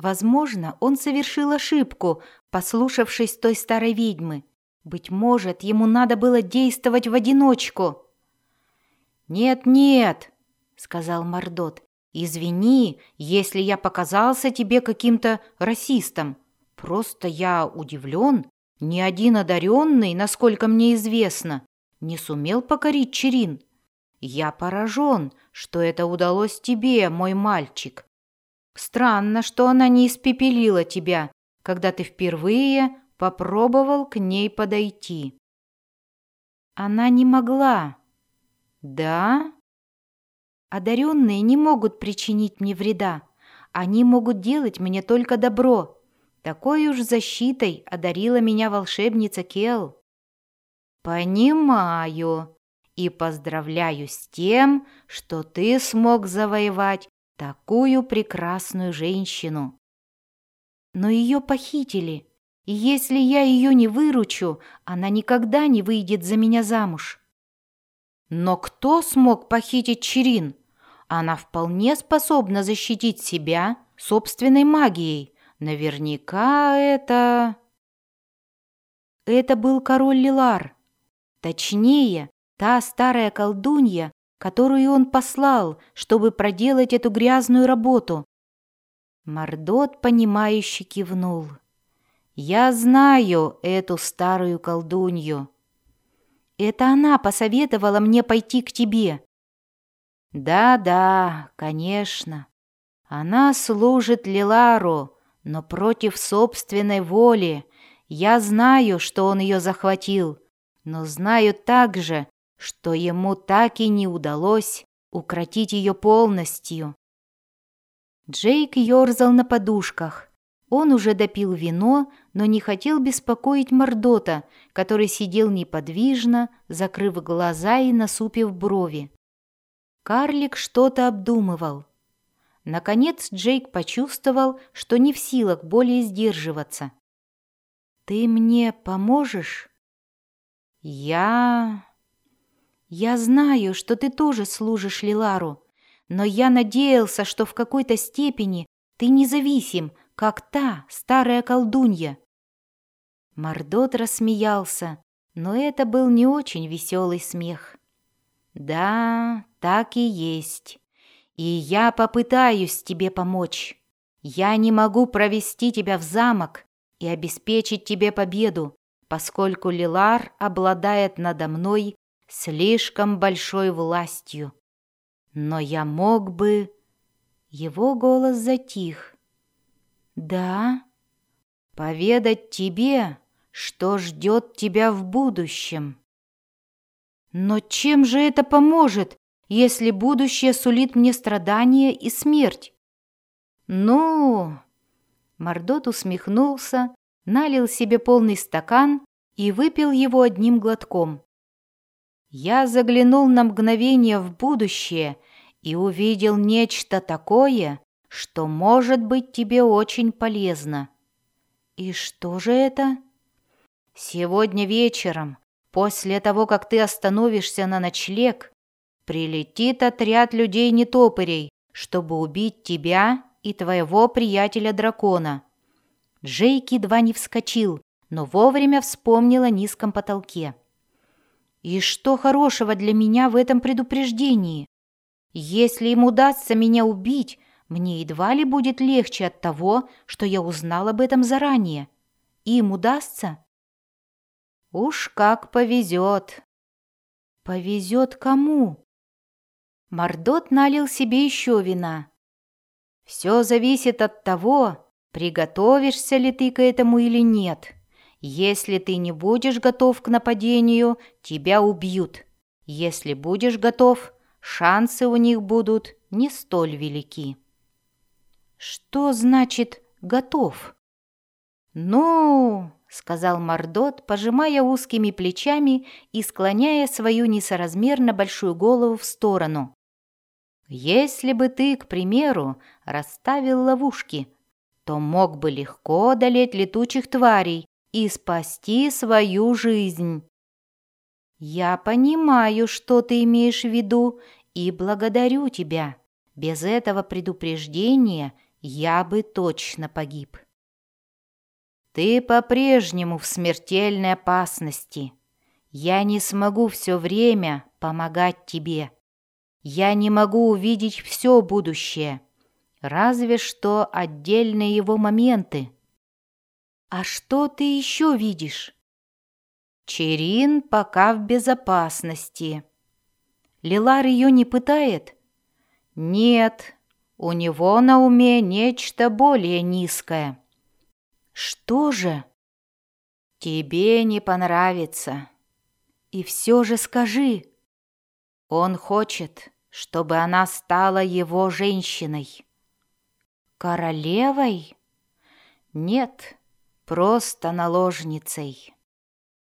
Возможно, он совершил ошибку, послушавшись той старой ведьмы. Быть может, ему надо было действовать в одиночку. «Нет-нет», — сказал Мордот, — «извини, если я показался тебе каким-то расистом. Просто я удивлен. Ни один одаренный, насколько мне известно, не сумел покорить Черин. Я поражен, что это удалось тебе, мой мальчик. Странно, что она не испепелила тебя, когда ты впервые попробовал к ней подойти. Она не могла. Да? Одаренные не могут причинить мне вреда. Они могут делать мне только добро. Такой уж защитой одарила меня волшебница Кел. Понимаю и поздравляю с тем, что ты смог завоевать такую прекрасную женщину. Но ее похитили, и если я ее не выручу, она никогда не выйдет за меня замуж. Но кто смог похитить Черин? Она вполне способна защитить себя собственной магией. Наверняка это... Это был король Лилар. Точнее, та старая колдунья, которую он послал, чтобы проделать эту грязную работу. Мордот, понимающе кивнул. «Я знаю эту старую колдунью. Это она посоветовала мне пойти к тебе». «Да-да, конечно. Она служит Лилару, но против собственной воли. Я знаю, что он ее захватил, но знаю также, что ему так и не удалось укротить ее полностью. Джейк ерзал на подушках. Он уже допил вино, но не хотел беспокоить Мордота, который сидел неподвижно, закрыв глаза и насупив брови. Карлик что-то обдумывал. Наконец Джейк почувствовал, что не в силах более сдерживаться. «Ты мне поможешь?» «Я...» «Я знаю, что ты тоже служишь Лилару, но я надеялся, что в какой-то степени ты независим, как та старая колдунья». Мордот рассмеялся, но это был не очень веселый смех. «Да, так и есть. И я попытаюсь тебе помочь. Я не могу провести тебя в замок и обеспечить тебе победу, поскольку Лилар обладает надо мной слишком большой властью. Но я мог бы... Его голос затих. Да? Поведать тебе, что ждет тебя в будущем. Но чем же это поможет, если будущее сулит мне страдания и смерть? Ну... Мордот усмехнулся, налил себе полный стакан и выпил его одним глотком. Я заглянул на мгновение в будущее и увидел нечто такое, что может быть тебе очень полезно. И что же это? Сегодня вечером, после того, как ты остановишься на ночлег, прилетит отряд людей-нетопырей, чтобы убить тебя и твоего приятеля-дракона. Джейк едва не вскочил, но вовремя вспомнил о низком потолке. И что хорошего для меня в этом предупреждении? Если им удастся меня убить, мне едва ли будет легче от того, что я узнал об этом заранее. Им удастся? Уж как повезет. Повезет кому? Мордот налил себе еще вина. Все зависит от того, приготовишься ли ты к этому или нет. Если ты не будешь готов к нападению, тебя убьют. Если будешь готов, шансы у них будут не столь велики. Что значит «готов»? Ну, сказал Мордот, пожимая узкими плечами и склоняя свою несоразмерно большую голову в сторону. Если бы ты, к примеру, расставил ловушки, то мог бы легко одолеть летучих тварей и спасти свою жизнь. Я понимаю, что ты имеешь в виду, и благодарю тебя. Без этого предупреждения я бы точно погиб. Ты по-прежнему в смертельной опасности. Я не смогу все время помогать тебе. Я не могу увидеть все будущее, разве что отдельные его моменты. А что ты еще видишь? Черин пока в безопасности. Лилар ее не пытает? Нет, у него на уме нечто более низкое. Что же? Тебе не понравится. И все же скажи. Он хочет, чтобы она стала его женщиной. Королевой? Нет, просто наложницей.